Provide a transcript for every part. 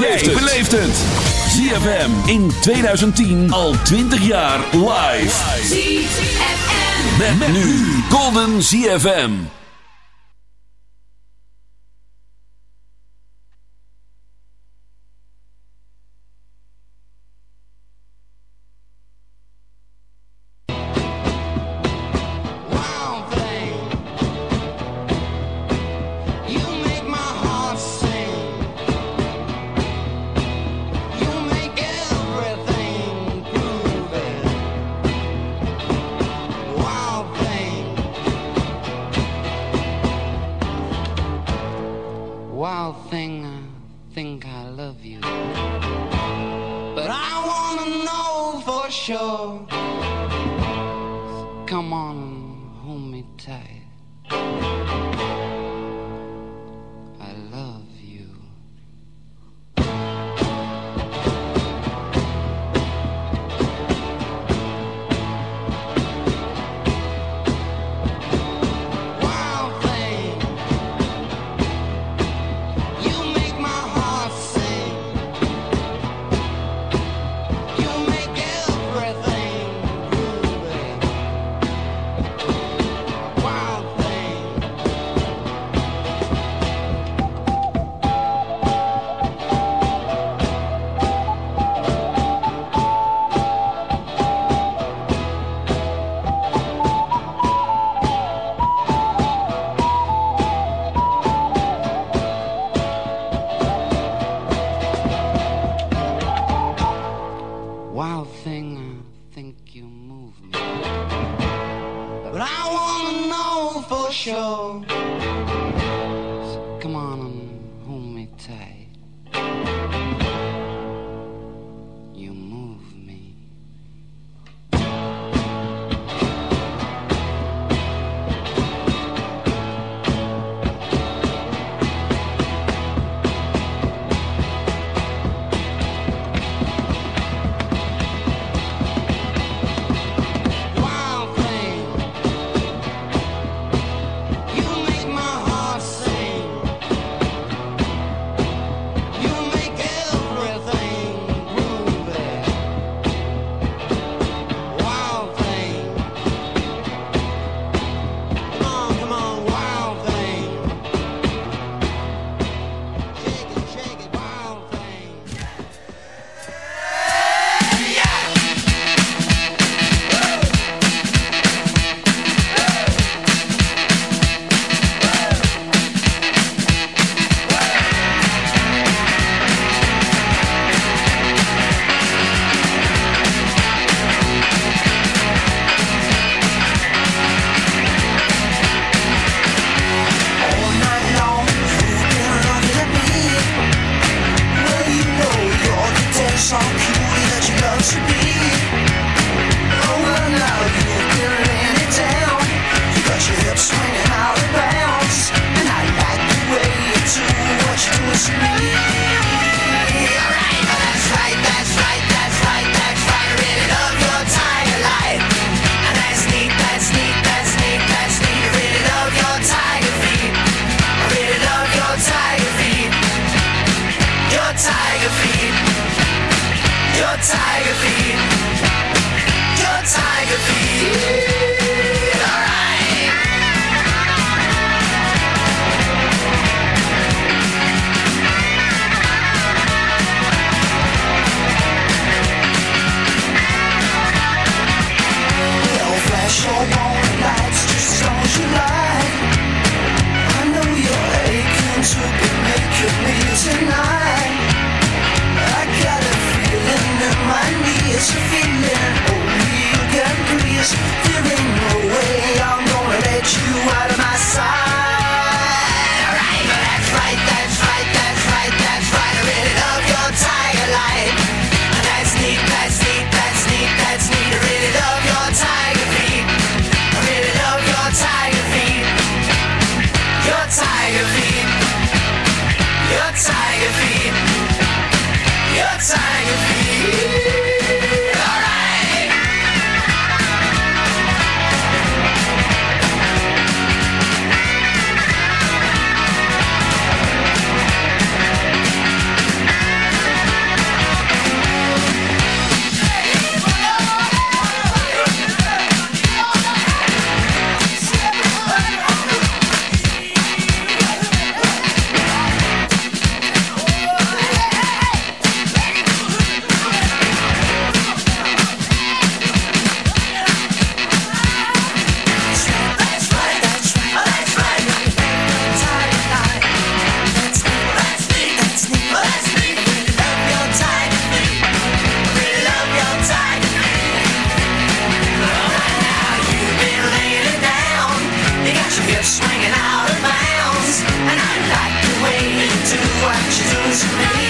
beleeft het. Beleeft het. ZFM in 2010 al 20 jaar live. ZFM. Met, met nu Golden ZFM. show. tiger feet. Your tiger feet. Your tiger feet. There ain't no way I'm gonna let you out of my sight. Alright, that's right, that's right, that's right, that's right. Your tiger light. That's neat, that's neat, that's neat, that's neat. Your tiger feet. Your tiger feet. Your tiger feet. Your tiger feet. swinging out of bounds, and I like the way you do what you do to me.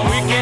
I gotta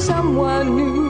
someone new.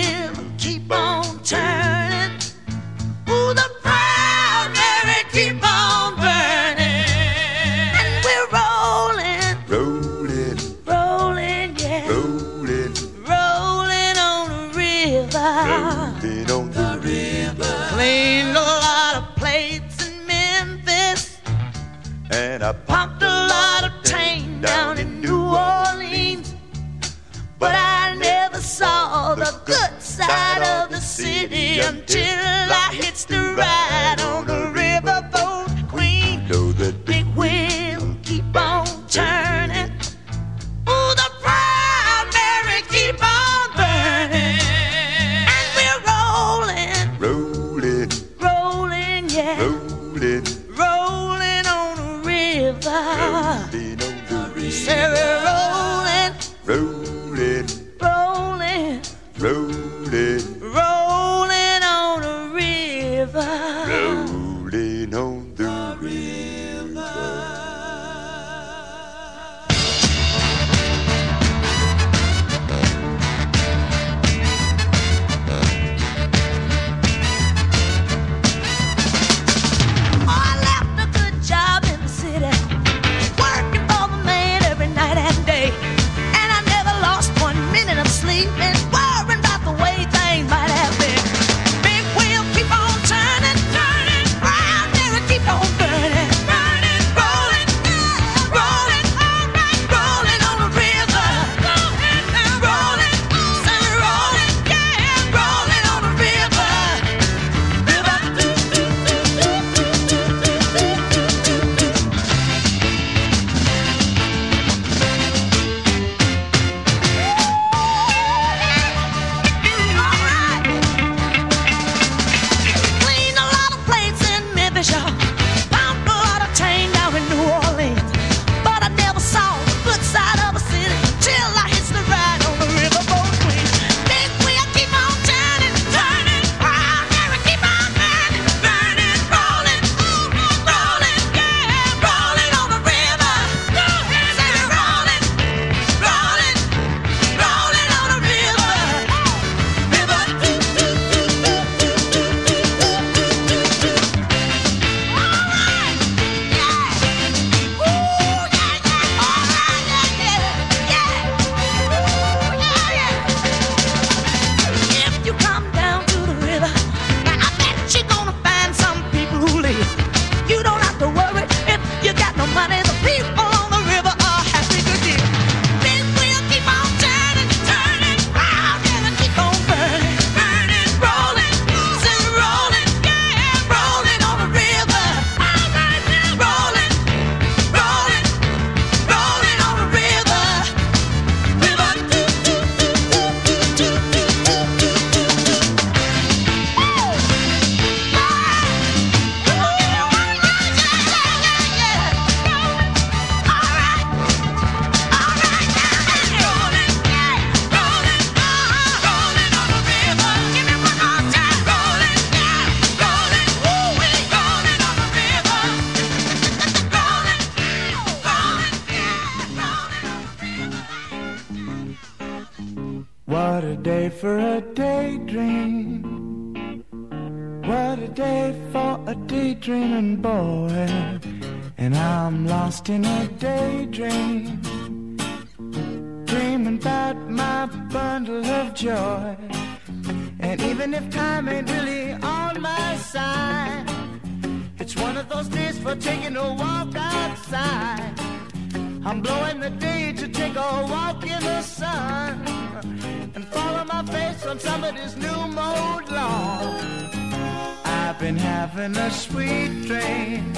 the good side of the city until I hits the right. some of this new mode law. I've been having a sweet dream.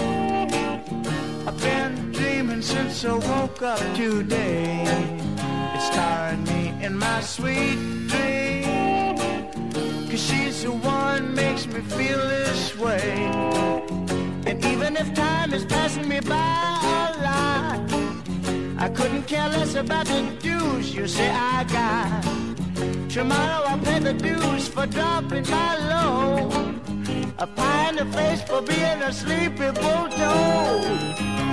I've been dreaming since I woke up today. It's starring me in my sweet dream. Cause she's the one makes me feel this way. And even if time is passing me by a lot, I couldn't care less about the dues you say I got. Tomorrow I'll pay the dues for dropping my load. A pie in the face for being a sleepy bulldog.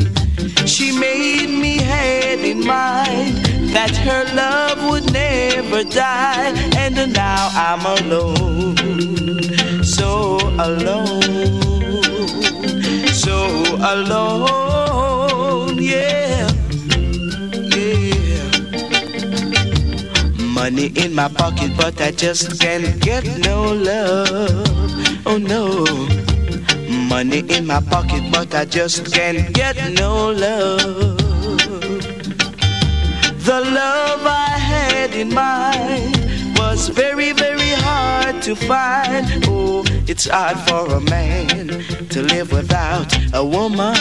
She made me had in mind that her love would never die. And now I'm alone, so alone, so alone, yeah, yeah. Money in my pocket, but I just can't get no love. Oh no. Money in my pocket, but I just can't get no love. The love I had in mind was very, very hard to find. Oh, it's hard for a man to live without a woman.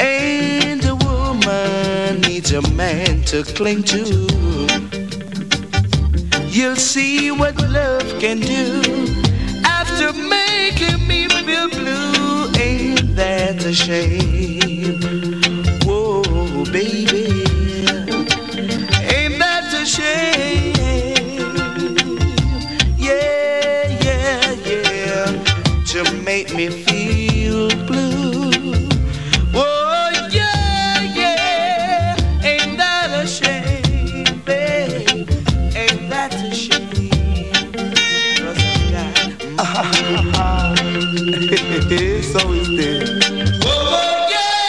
And a woman needs a man to cling to. You'll see what love can do after making me feel blue. Ain't that a shame? Whoa, baby. Ain't that a shame? So we stay. Oh, yeah,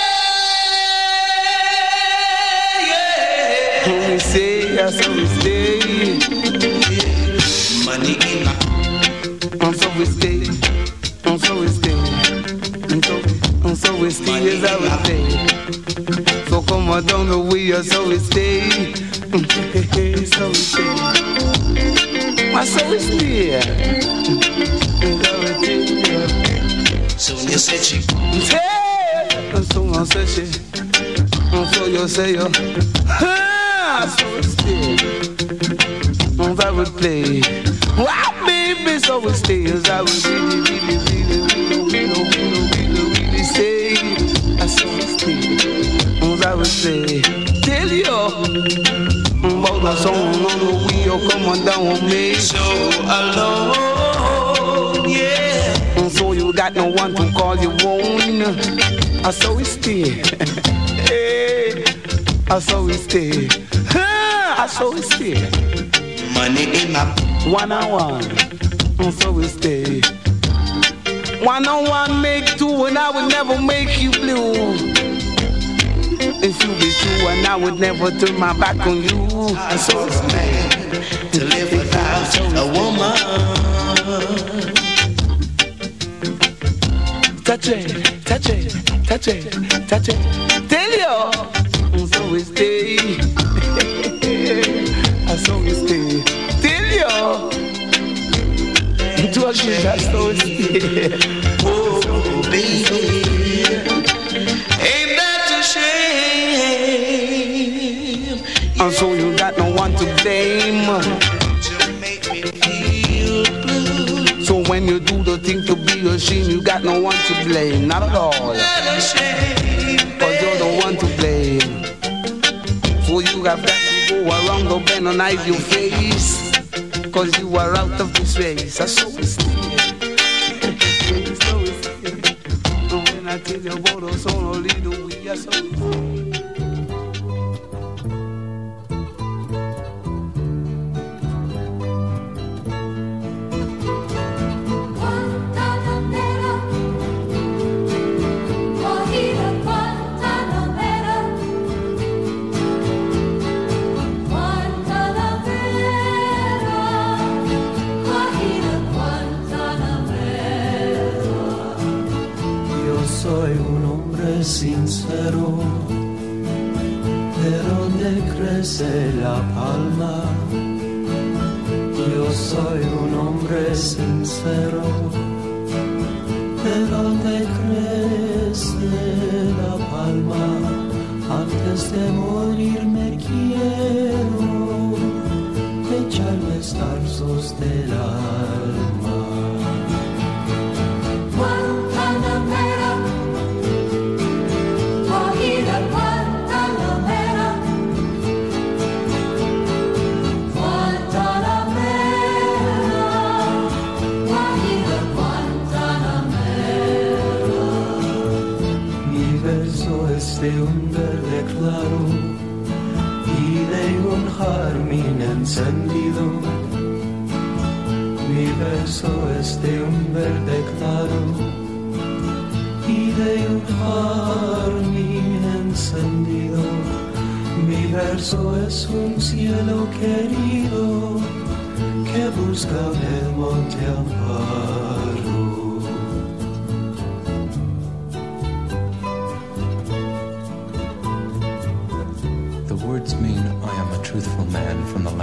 yeah. We say, yeah, so we stay. Money in my. And so we stay. And so we stay. And so, we stay as I would stay. So come on down the way, so we stay. so we stay. My soul is here soon you say she. Hey, someone say she. On so you say yo. Ah, so still. On I would play. Wow, baby, so we stay as I would really, really, really, really, really, really, really, really say. I so still. On I would play. Tell you. About the song, no, no, we all come on down with me. So alone you got no one to call your own. I saw it stay. Hey I saw it stay. I saw it stay. Money in my one on one I so we stay. One on one make two and I would never make you blue. If you be true and I would never turn my back on you. I so it's mad to live without a woman Touch it, touch it, touch it, touch it Tell you so we stay And so we stay Tell you To a that's so we Oh baby thing to be ashamed, you got no one to blame. Not at all. Cause you're the one to blame. So you have got to go around the bend and hide your face. Cause you are out of this race. That's so palma. Yo soy un hombre sincero, encendido. Mi verso es de un verde claro y de un jardín encendido. Mi verso es un cielo querido que busca el monte amparo.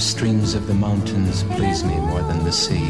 The streams of the mountains please me more than the sea.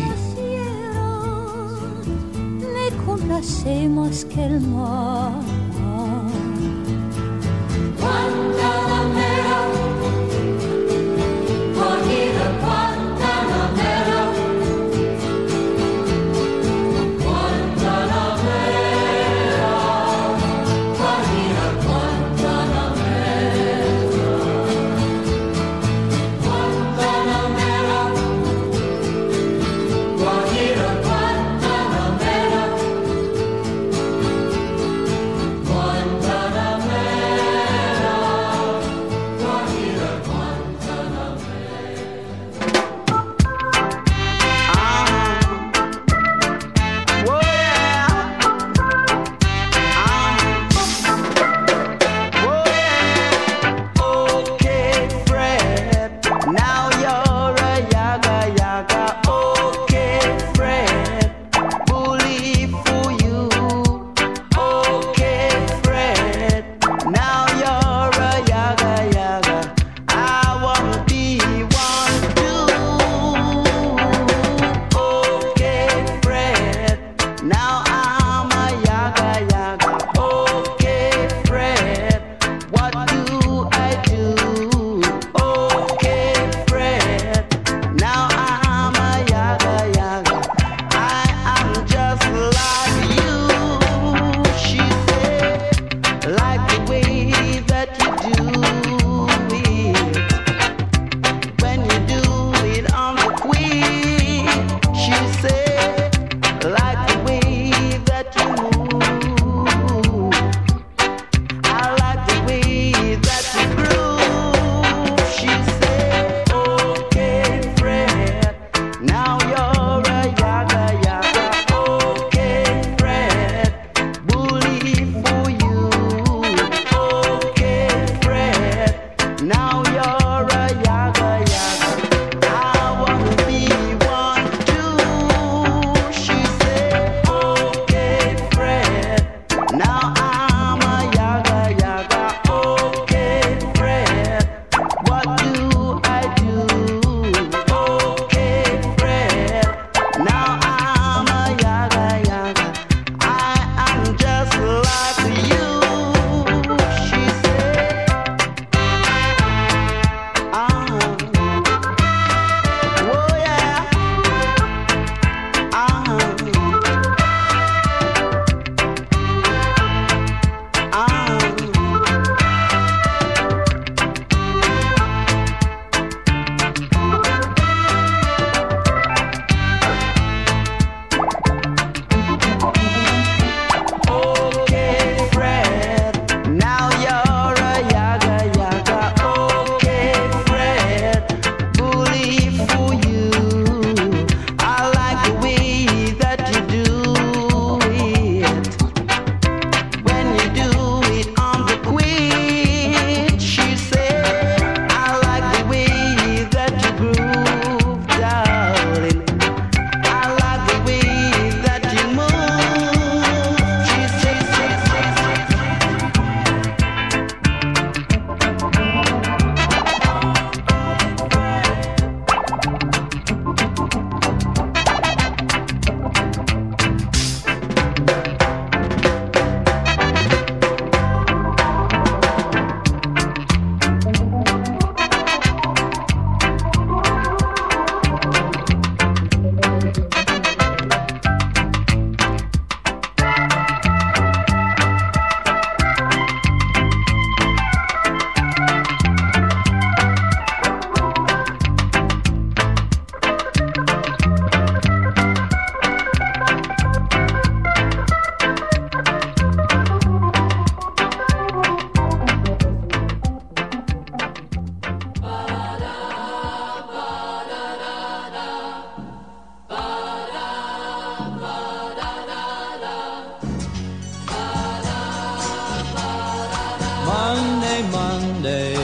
Monday, Monday,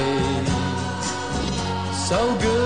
so good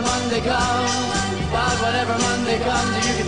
Monday comes, but whatever Monday comes, you can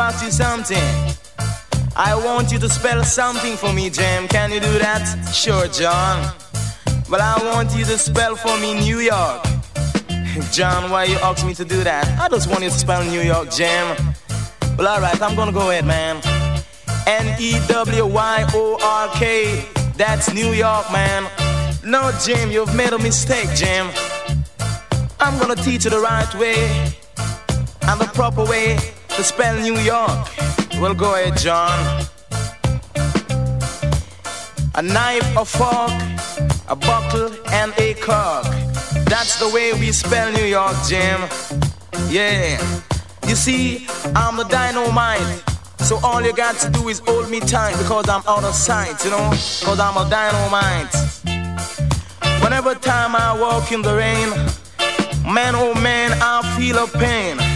ask you something. I want you to spell something for me, Jim. Can you do that? Sure, John. Well, I want you to spell for me New York. John, why you ask me to do that? I just want you to spell New York, Jim. Well, alright, I'm gonna go ahead, man. N E W Y O R K. That's New York, man. No, Jim, you've made a mistake, Jim. I'm gonna teach you the right way and the proper way to spell New York. we'll go ahead, John. A knife, a fork, a bottle, and a cock. That's the way we spell New York, Jim. Yeah. You see, I'm a dynamite. So all you got to do is hold me tight because I'm out of sight, you know? Because I'm a dynamite. Whenever time I walk in the rain, man oh man, I feel a pain.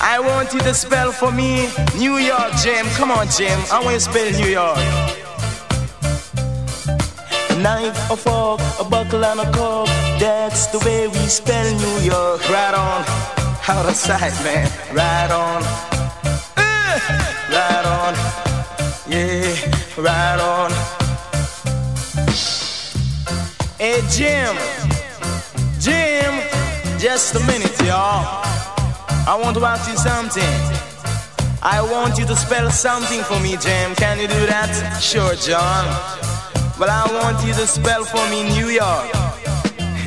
I want you to spell for me New York, Jim. Come on, Jim. I want you to spell New York. A knife, a fork, a buckle, and a cork. That's the way we spell New York. Right on. Out of sight, man. Right on. Uh, right on. Yeah, right on. Hey, Jim. Jim. Just a minute, y'all. I want to ask you something. I want you to spell something for me, Jim. Can you do that? Sure, John. Well, I want you to spell for me New York.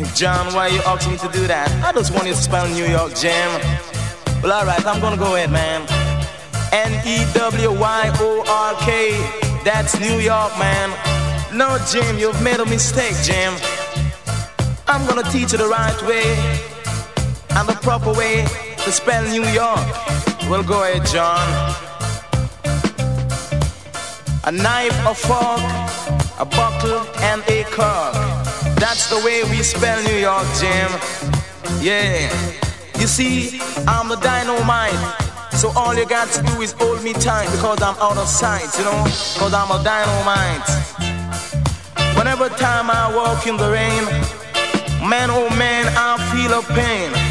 John, why are you asking me to do that? I just want you to spell New York, Jim. Well, alright, I'm gonna go ahead, man. N-E-W-Y-O-R-K. That's New York, man. No, Jim, you've made a mistake, Jim. I'm gonna teach you the right way and the proper way to spell New York. Well, go ahead, John. A knife, a fork, a bottle, and a cork. That's the way we spell New York, Jim. Yeah. You see, I'm the dynamite. So all you got to do is hold me tight because I'm out of sight, you know? Because I'm a dynamite. Whenever time I walk in the rain, man oh man, I feel a pain.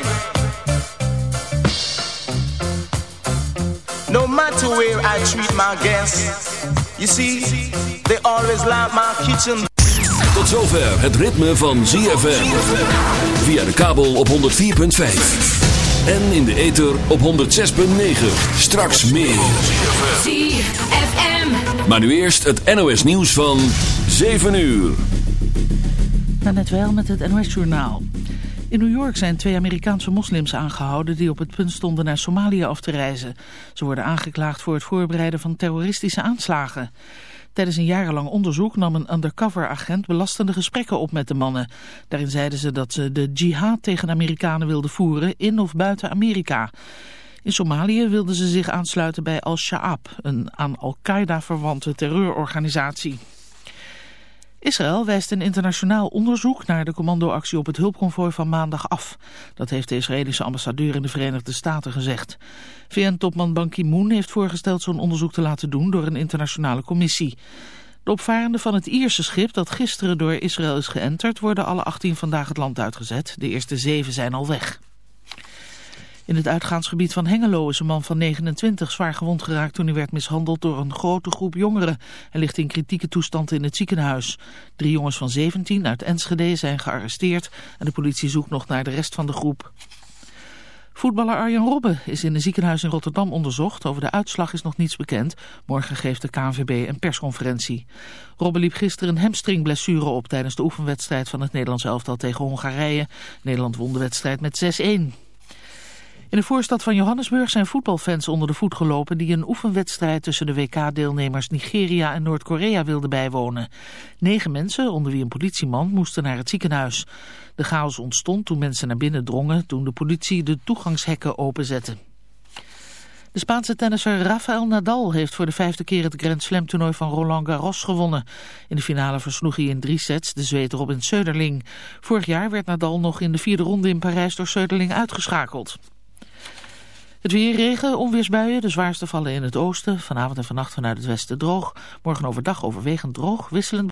Matter where I treat my guests, you see, they always like my kitchen. Tot zover het ritme van ZFM. Via de kabel op 104.5. En in de ether op 106.9. Straks meer. ZFM. Maar nu eerst het NOS nieuws van 7 uur. Net wel met het NOS-journaal. In New York zijn twee Amerikaanse moslims aangehouden die op het punt stonden naar Somalië af te reizen. Ze worden aangeklaagd voor het voorbereiden van terroristische aanslagen. Tijdens een jarenlang onderzoek nam een undercover-agent belastende gesprekken op met de mannen. Daarin zeiden ze dat ze de jihad tegen Amerikanen wilden voeren in of buiten Amerika. In Somalië wilden ze zich aansluiten bij Al-Shabaab, een aan Al-Qaeda verwante terreurorganisatie. Israël wijst een internationaal onderzoek naar de commandoactie op het hulpconvooi van maandag af. Dat heeft de Israëlische ambassadeur in de Verenigde Staten gezegd. VN-topman Ban Ki-moon heeft voorgesteld zo'n onderzoek te laten doen door een internationale commissie. De opvarenden van het Ierse schip dat gisteren door Israël is geënterd worden alle 18 vandaag het land uitgezet. De eerste zeven zijn al weg. In het uitgaansgebied van Hengelo is een man van 29 zwaar gewond geraakt toen hij werd mishandeld door een grote groep jongeren. Hij ligt in kritieke toestand in het ziekenhuis. Drie jongens van 17 uit Enschede zijn gearresteerd en de politie zoekt nog naar de rest van de groep. Voetballer Arjen Robben is in een ziekenhuis in Rotterdam onderzocht. Over de uitslag is nog niets bekend. Morgen geeft de KNVB een persconferentie. Robben liep gisteren een hamstringblessure op tijdens de oefenwedstrijd van het Nederlands elftal tegen Hongarije. Nederland won de wedstrijd met 6-1. In de voorstad van Johannesburg zijn voetbalfans onder de voet gelopen die een oefenwedstrijd tussen de WK-deelnemers Nigeria en Noord-Korea wilden bijwonen. Negen mensen, onder wie een politieman, moesten naar het ziekenhuis. De chaos ontstond toen mensen naar binnen drongen toen de politie de toegangshekken openzette. De Spaanse tennisser Rafael Nadal heeft voor de vijfde keer het Grand Slam toernooi van Roland Garros gewonnen. In de finale versloeg hij in drie sets de Zweed Robin Söderling. Vorig jaar werd Nadal nog in de vierde ronde in Parijs door Söderling uitgeschakeld. Het weer regen, onweersbuien, de zwaarste vallen in het oosten. Vanavond en vannacht vanuit het westen droog. Morgen overdag overwegend droog, wisselend.